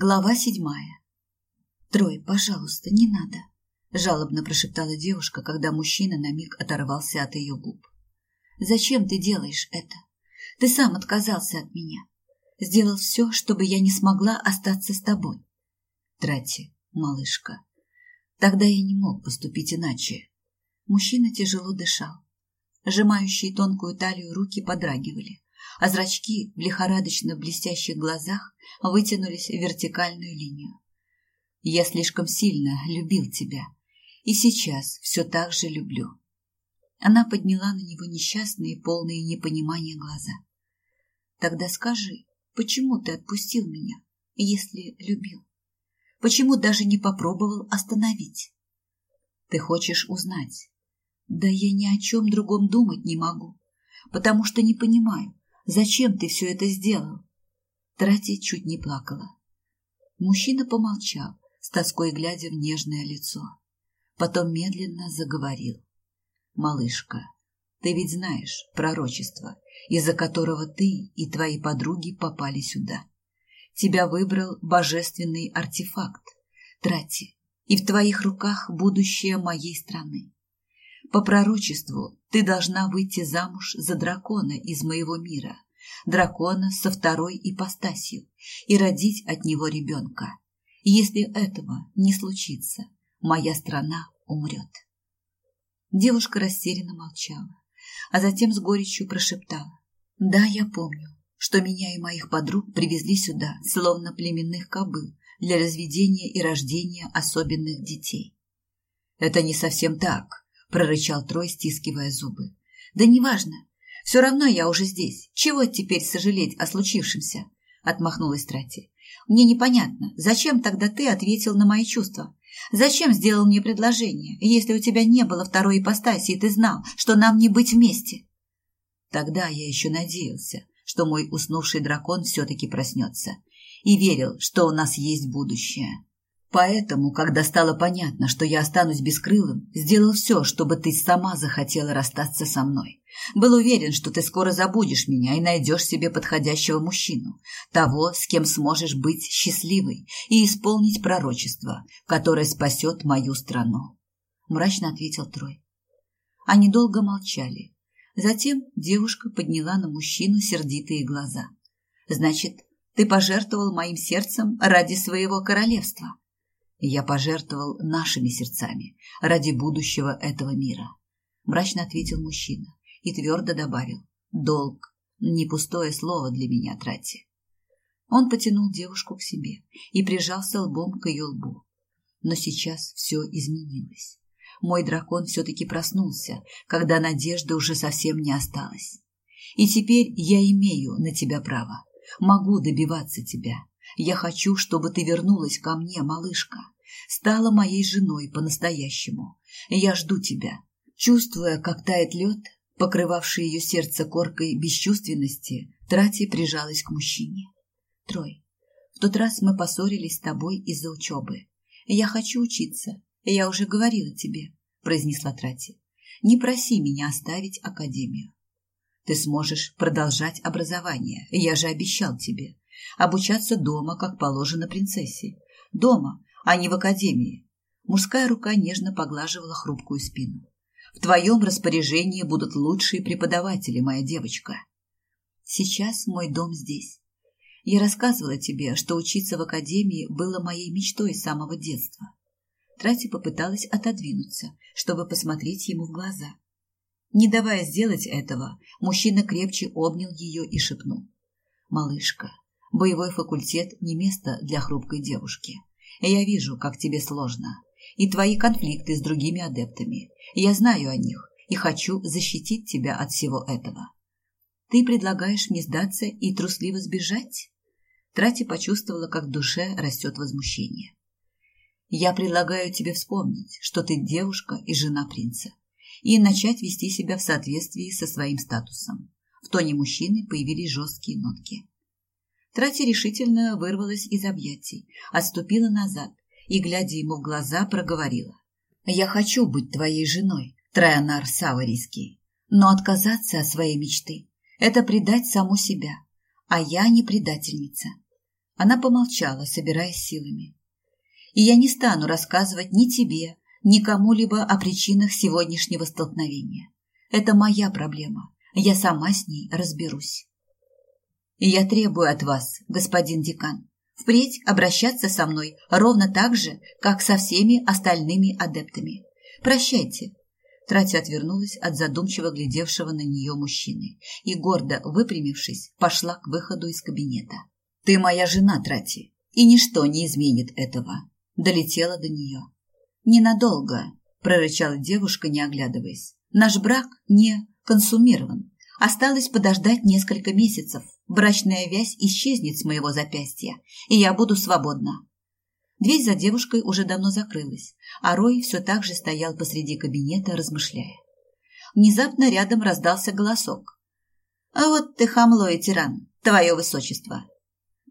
Глава седьмая. «Трой, пожалуйста, не надо», — жалобно прошептала девушка, когда мужчина на миг оторвался от ее губ. «Зачем ты делаешь это? Ты сам отказался от меня. Сделал все, чтобы я не смогла остаться с тобой». «Трати, малышка, тогда я не мог поступить иначе». Мужчина тяжело дышал. Сжимающие тонкую талию руки подрагивали, а зрачки в лихорадочно блестящих глазах вытянулись в вертикальную линию. Я слишком сильно любил тебя, и сейчас все так же люблю. Она подняла на него несчастные, полные непонимания глаза. Тогда скажи, почему ты отпустил меня, если любил? Почему даже не попробовал остановить? Ты хочешь узнать? Да я ни о чем другом думать не могу, потому что не понимаю, Зачем ты все это сделал? Трати чуть не плакала. Мужчина помолчал, с тоской глядя в нежное лицо. Потом медленно заговорил. «Малышка, ты ведь знаешь пророчество, из-за которого ты и твои подруги попали сюда. Тебя выбрал божественный артефакт, Трати, и в твоих руках будущее моей страны. По пророчеству ты должна выйти замуж за дракона из моего мира, дракона со второй ипостасью, и родить от него ребенка. Если этого не случится, моя страна умрет. Девушка растерянно молчала, а затем с горечью прошептала. Да, я помню, что меня и моих подруг привезли сюда, словно племенных кобыл, для разведения и рождения особенных детей. Это не совсем так, — прорычал Трой, стискивая зубы. «Да неважно. Все равно я уже здесь. Чего теперь сожалеть о случившемся?» — отмахнулась Трати. «Мне непонятно, зачем тогда ты ответил на мои чувства? Зачем сделал мне предложение, если у тебя не было второй ипостаси, и ты знал, что нам не быть вместе?» Тогда я еще надеялся, что мой уснувший дракон все-таки проснется, и верил, что у нас есть будущее. Поэтому, когда стало понятно, что я останусь бескрылым, сделал все, чтобы ты сама захотела расстаться со мной. Был уверен, что ты скоро забудешь меня и найдешь себе подходящего мужчину, того, с кем сможешь быть счастливой и исполнить пророчество, которое спасет мою страну. Мрачно ответил Трой. Они долго молчали. Затем девушка подняла на мужчину сердитые глаза. «Значит, ты пожертвовал моим сердцем ради своего королевства?» Я пожертвовал нашими сердцами ради будущего этого мира. Мрачно ответил мужчина и твердо добавил. Долг – не пустое слово для меня, Трати. Он потянул девушку к себе и прижался лбом к ее лбу. Но сейчас все изменилось. Мой дракон все-таки проснулся, когда надежды уже совсем не осталось. И теперь я имею на тебя право. Могу добиваться тебя, я хочу, чтобы ты вернулась ко мне, малышка, стала моей женой по-настоящему. Я жду тебя. Чувствуя, как тает лед, покрывавший ее сердце коркой бесчувственности, Трати прижалась к мужчине. Трой, в тот раз мы поссорились с тобой из-за учебы. Я хочу учиться, я уже говорила тебе, произнесла Трати. Не проси меня оставить академию. Ты сможешь продолжать образование, я же обещал тебе обучаться дома, как положено принцессе. Дома, а не в академии. Мужская рука нежно поглаживала хрупкую спину. В твоем распоряжении будут лучшие преподаватели, моя девочка. Сейчас мой дом здесь. Я рассказывала тебе, что учиться в академии было моей мечтой с самого детства. Трати попыталась отодвинуться, чтобы посмотреть ему в глаза. Не давая сделать этого, мужчина крепче обнял ее и шепнул. «Малышка, Боевой факультет не место для хрупкой девушки. Я вижу, как тебе сложно. И твои конфликты с другими адептами. Я знаю о них и хочу защитить тебя от всего этого. Ты предлагаешь мне сдаться и трусливо сбежать? Трати почувствовала, как в душе растет возмущение. Я предлагаю тебе вспомнить, что ты девушка и жена принца, и начать вести себя в соответствии со своим статусом. В тоне мужчины появились жесткие нотки. Трати решительно вырвалась из объятий, отступила назад и, глядя ему в глаза, проговорила. «Я хочу быть твоей женой, Троянар Саварийский, но отказаться от своей мечты – это предать саму себя, а я не предательница». Она помолчала, собираясь силами. И я не стану рассказывать ни тебе, ни кому-либо о причинах сегодняшнего столкновения. Это моя проблема. Я сама с ней разберусь. И я требую от вас, господин декан, впредь обращаться со мной ровно так же, как со всеми остальными адептами. Прощайте. Тратя отвернулась от задумчиво глядевшего на нее мужчины и, гордо выпрямившись, пошла к выходу из кабинета. «Ты моя жена, Трати, и ничто не изменит этого», — долетела до нее. «Ненадолго», — прорычала девушка, не оглядываясь. «Наш брак не консумирован. Осталось подождать несколько месяцев. Брачная вязь исчезнет с моего запястья, и я буду свободна. Дверь за девушкой уже давно закрылась, а Рой все так же стоял посреди кабинета, размышляя. Внезапно рядом раздался голосок. «А вот ты хамло и тиран, твое высочество!»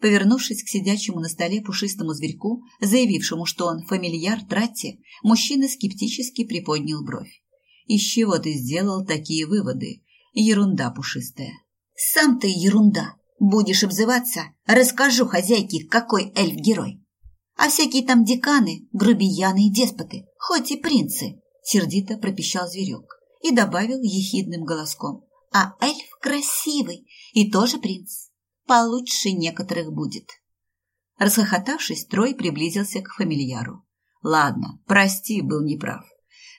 Повернувшись к сидячему на столе пушистому зверьку, заявившему, что он фамильяр Тратти, мужчина скептически приподнял бровь. «Из чего ты сделал такие выводы? Ерунда пушистая». «Сам ты ерунда! Будешь обзываться, расскажу хозяйке, какой эльф-герой!» А всякие там деканы, грубияны и деспоты, хоть и принцы, сердито пропищал зверек и добавил ехидным голоском. А эльф красивый и тоже принц. Получше некоторых будет. Расхохотавшись, Трой приблизился к фамильяру. Ладно, прости, был неправ.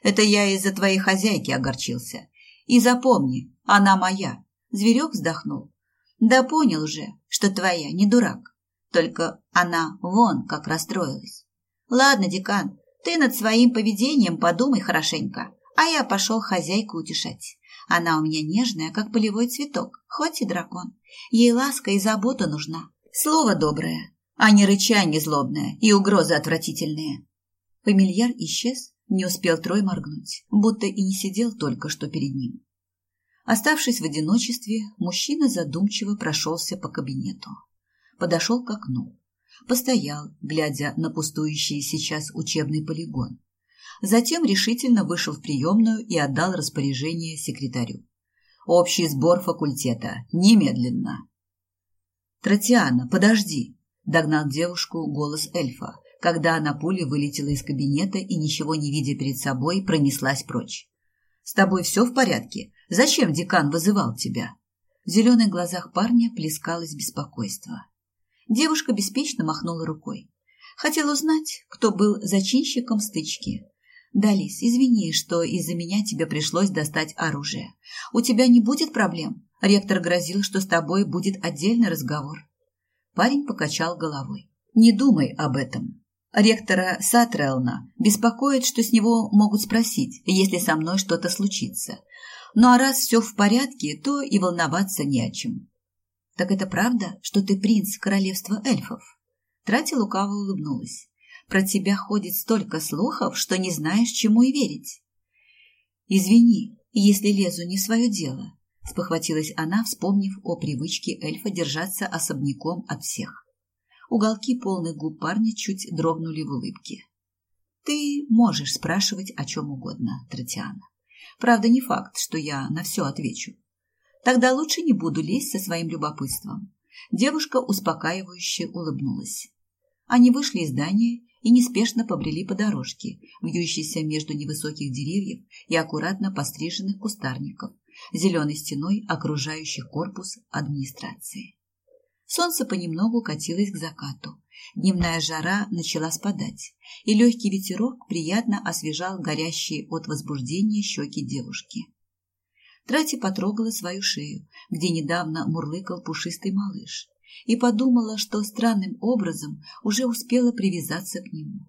Это я из-за твоей хозяйки огорчился. И запомни, она моя. Зверек вздохнул. Да понял же, что твоя, не дурак. Только она вон как расстроилась. Ладно, декан, ты над своим поведением подумай хорошенько, а я пошел хозяйку утешать. Она у меня нежная, как полевой цветок, хоть и дракон. Ей ласка и забота нужна. Слово доброе, а не рычание злобное и угрозы отвратительные. Фамильяр исчез, не успел Трой моргнуть, будто и не сидел только что перед ним. Оставшись в одиночестве, мужчина задумчиво прошелся по кабинету подошел к окну. Постоял, глядя на пустующий сейчас учебный полигон. Затем решительно вышел в приемную и отдал распоряжение секретарю. «Общий сбор факультета. Немедленно!» «Тротиана, подожди!» – догнал девушку голос эльфа, когда она пулей вылетела из кабинета и, ничего не видя перед собой, пронеслась прочь. «С тобой все в порядке? Зачем декан вызывал тебя?» В зеленых глазах парня плескалось беспокойство. Девушка беспечно махнула рукой. Хотел узнать, кто был зачинщиком стычки. Далис, извини, что из-за меня тебе пришлось достать оружие. У тебя не будет проблем? Ректор грозил, что с тобой будет отдельный разговор. Парень покачал головой. Не думай об этом. Ректора Сатрелна беспокоит, что с него могут спросить, если со мной что-то случится. Ну а раз все в порядке, то и волноваться не о чем. «Так это правда, что ты принц королевства эльфов?» Трати лукаво улыбнулась. «Про тебя ходит столько слухов, что не знаешь, чему и верить». «Извини, если лезу не свое дело», — спохватилась она, вспомнив о привычке эльфа держаться особняком от всех. Уголки полных губ парня чуть дрогнули в улыбке. «Ты можешь спрашивать о чем угодно, Тротиана. Правда, не факт, что я на все отвечу. Тогда лучше не буду лезть со своим любопытством. Девушка успокаивающе улыбнулась. Они вышли из здания и неспешно побрели по дорожке, вьющейся между невысоких деревьев и аккуратно постриженных кустарников, зеленой стеной окружающих корпус администрации. Солнце понемногу катилось к закату. Дневная жара начала спадать, и легкий ветерок приятно освежал горящие от возбуждения щеки девушки. Трати потрогала свою шею, где недавно мурлыкал пушистый малыш, и подумала, что странным образом уже успела привязаться к нему.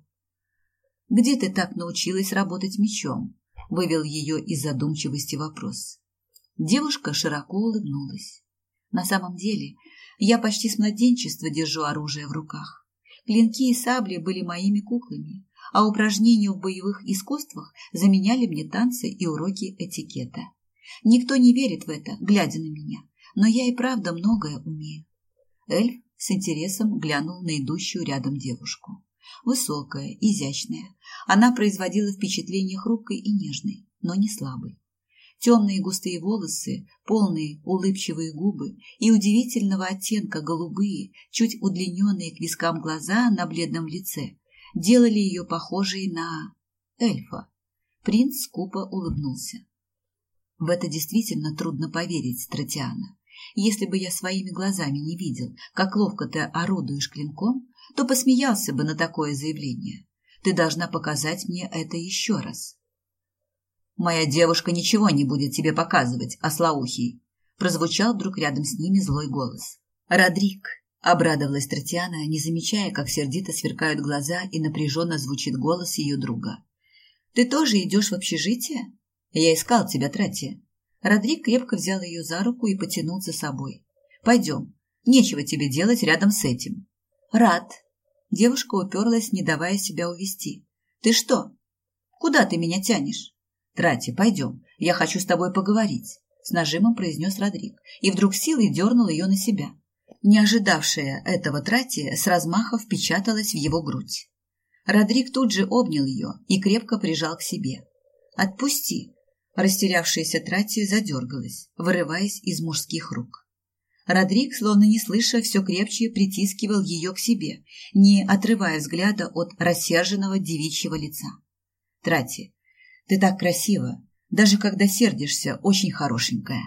«Где ты так научилась работать мечом?» — вывел ее из задумчивости вопрос. Девушка широко улыбнулась. «На самом деле, я почти с младенчества держу оружие в руках. Клинки и сабли были моими куклами, а упражнения в боевых искусствах заменяли мне танцы и уроки этикета. Никто не верит в это, глядя на меня, но я и правда многое умею. Эльф с интересом глянул на идущую рядом девушку. Высокая, изящная, она производила впечатление хрупкой и нежной, но не слабой. Темные густые волосы, полные улыбчивые губы и удивительного оттенка голубые, чуть удлиненные к вискам глаза на бледном лице делали ее похожей на эльфа. Принц скупо улыбнулся. В это действительно трудно поверить, Стратиана. Если бы я своими глазами не видел, как ловко ты орудуешь клинком, то посмеялся бы на такое заявление. Ты должна показать мне это еще раз. Моя девушка ничего не будет тебе показывать, ослоухий. Прозвучал вдруг рядом с ними злой голос. Родрик, обрадовалась Татьяна, не замечая, как сердито сверкают глаза и напряженно звучит голос ее друга. Ты тоже идешь в общежитие? Я искал тебя, Тратья. Родрик крепко взял ее за руку и потянул за собой. Пойдем. Нечего тебе делать рядом с этим. Рад. Девушка уперлась, не давая себя увести. Ты что? Куда ты меня тянешь? Трати, пойдем, я хочу с тобой поговорить, с нажимом произнес Родрик и вдруг силой дернул ее на себя. Не ожидавшая этого Трати с размаха впечаталась в его грудь. Родрик тут же обнял ее и крепко прижал к себе. «Отпусти!» Растерявшаяся Трати задергалась, вырываясь из мужских рук. Родрик, словно не слыша, все крепче притискивал ее к себе, не отрывая взгляда от рассерженного девичьего лица. «Трати, ты так красива, даже когда сердишься, очень хорошенькая.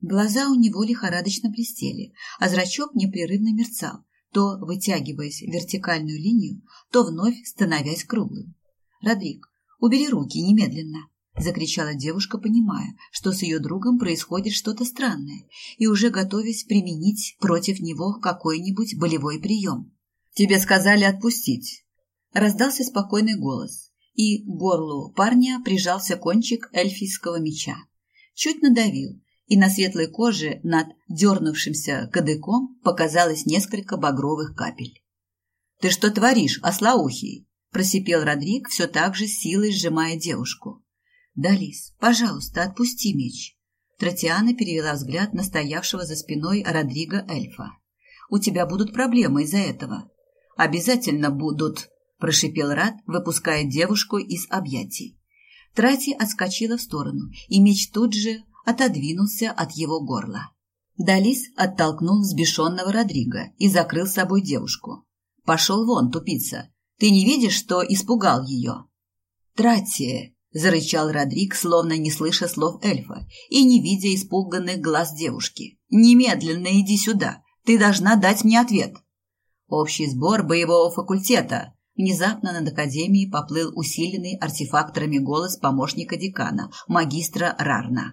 Глаза у него лихорадочно блестели, а зрачок непрерывно мерцал, то вытягиваясь в вертикальную линию, то вновь становясь круглым. «Родрик, убери руки немедленно!» – закричала девушка, понимая, что с ее другом происходит что-то странное, и уже готовясь применить против него какой-нибудь болевой прием. «Тебе сказали отпустить!» – раздался спокойный голос, и к горлу парня прижался кончик эльфийского меча. Чуть надавил, и на светлой коже над дернувшимся кадыком показалось несколько багровых капель. «Ты что творишь, ослоухий?» – просипел Родрик, все так же силой сжимая девушку. «Далис, пожалуйста, отпусти меч». Тротиана перевела взгляд на стоявшего за спиной Родриго эльфа. «У тебя будут проблемы из-за этого». «Обязательно будут», прошипел Рад, выпуская девушку из объятий. Трати отскочила в сторону, и меч тут же отодвинулся от его горла. Далис оттолкнул взбешенного Родриго и закрыл с собой девушку. «Пошел вон, тупица! Ты не видишь, что испугал ее?» «Трати!» – зарычал Родриг, словно не слыша слов эльфа и не видя испуганных глаз девушки. «Немедленно иди сюда! Ты должна дать мне ответ!» «Общий сбор боевого факультета!» Внезапно над Академией поплыл усиленный артефакторами голос помощника декана, магистра Рарна.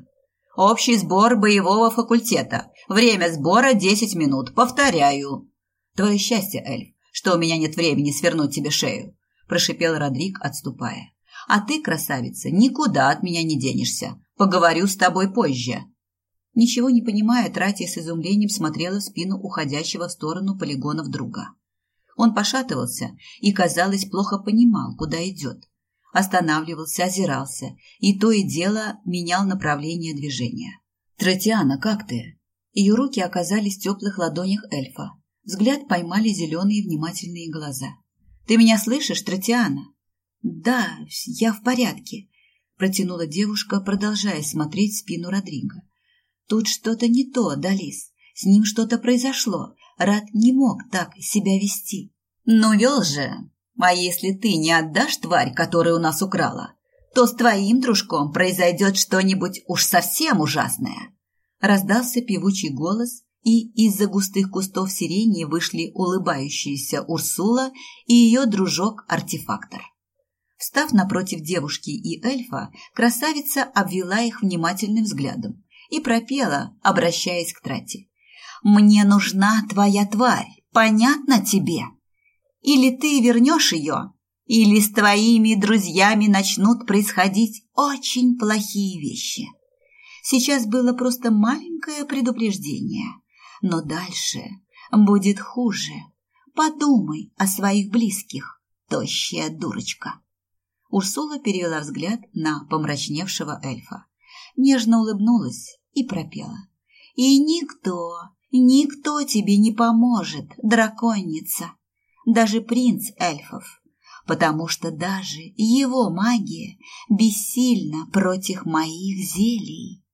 «Общий сбор боевого факультета. Время сбора десять минут. Повторяю». «Твое счастье, эльф, что у меня нет времени свернуть тебе шею», – прошипел Родрик, отступая. «А ты, красавица, никуда от меня не денешься. Поговорю с тобой позже». Ничего не понимая, Тратья с изумлением смотрела в спину уходящего в сторону полигонов друга. Он пошатывался и, казалось, плохо понимал, куда идет. Останавливался, озирался и то и дело менял направление движения. «Тротиана, как ты?» Ее руки оказались в теплых ладонях эльфа. Взгляд поймали зеленые внимательные глаза. «Ты меня слышишь, Тротиана?» «Да, я в порядке», – протянула девушка, продолжая смотреть спину Родриго. «Тут что-то не то, Далис. С ним что-то произошло. Рад не мог так себя вести. Ну, вел же. А если ты не отдашь тварь, которую у нас украла, то с твоим дружком произойдет что-нибудь уж совсем ужасное. Раздался певучий голос, и из-за густых кустов сирени вышли улыбающиеся Урсула и ее дружок-артефактор. Встав напротив девушки и эльфа, красавица обвела их внимательным взглядом и пропела, обращаясь к Трате. Мне нужна твоя тварь, понятно тебе? Или ты вернешь ее, или с твоими друзьями начнут происходить очень плохие вещи. Сейчас было просто маленькое предупреждение, но дальше будет хуже. Подумай о своих близких, тощая дурочка. Урсула перевела взгляд на помрачневшего эльфа, нежно улыбнулась и пропела. И никто, Никто тебе не поможет, драконица, даже принц эльфов. потому что даже его магия бессильна против моих зелий.